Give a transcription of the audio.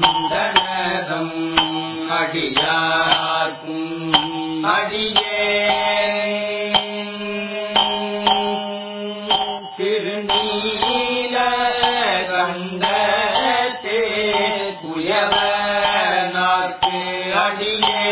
சந்தனதம் அடியார்க்கும் அடியே திருநீல கண்டே புயவனார்க்கு அடியே